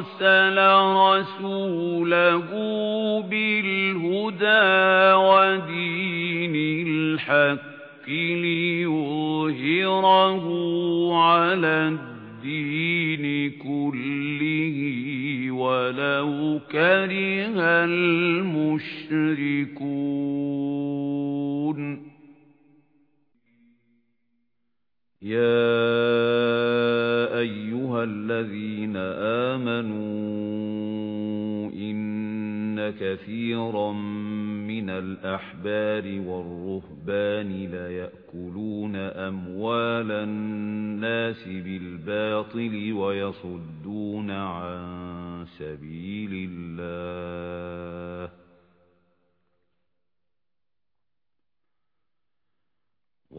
أَرْسَلَ رَسُولَهُ بِالْهُدَى وَدِينِ الْحَقِّ لِيُظْهِرَهُ عَلَى الدِّينِ كُلِّهِ وَلَوْ كَرِهَ الْمُشْرِكُونَ. يَا أَيُّهَا الَّذِينَ آمَنُوا إِنَّ كَثِيرًا مِنَ الْأَحْبَارِ وَالرُّهْبَانِ لَيَأْكُلُونَ أَمْوَالَ النَّاسِ بِالْبَاطِلِ وَيَصُدُّونَ عَن سَبِيلِ اللَّهِ.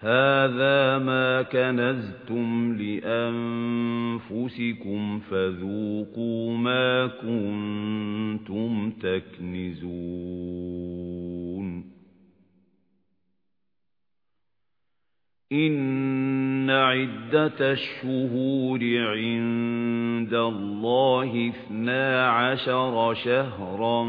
هَذَا مَا كَنَزْتُمْ لِأَنفُسِكُمْ فَذُوقُوا مَا كُنتُمْ تَكْنِزُونَ إِنَّ عِدَّةَ الشُّهُورِ عِندَ اللَّهِ اثْنَا عَشَرَ شَهْرًا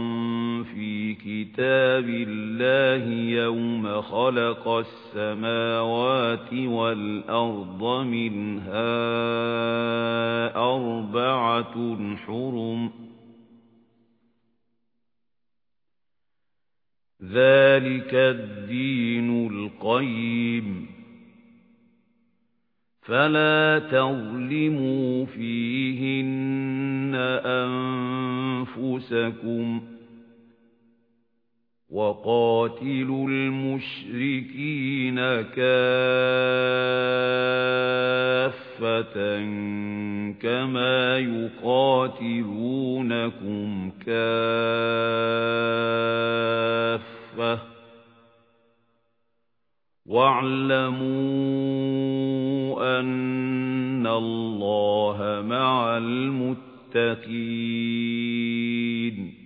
فِي كِتَابِ اللَّهِ يَوْمَ خَلَقَ السَّمَاوَاتِ وَالْأَرْضَ مِنْهَا أَرْبَعَةٌ حُرُمٌ ذَلِكَ الدِّينُ الْقَيِّمُ فَلَا تَظْلِمُوا فِيهِنَّ أَنفُسَكُمْ وَقَاتِلُوا الْمُشْرِكِينَ كَافَّةً كَمَا يُقَاتِلُونَكُمْ كَافَّةً وَاعْلَمُوا أَنَّ اللَّهَ مَعَ الْمُتَّقِينَ.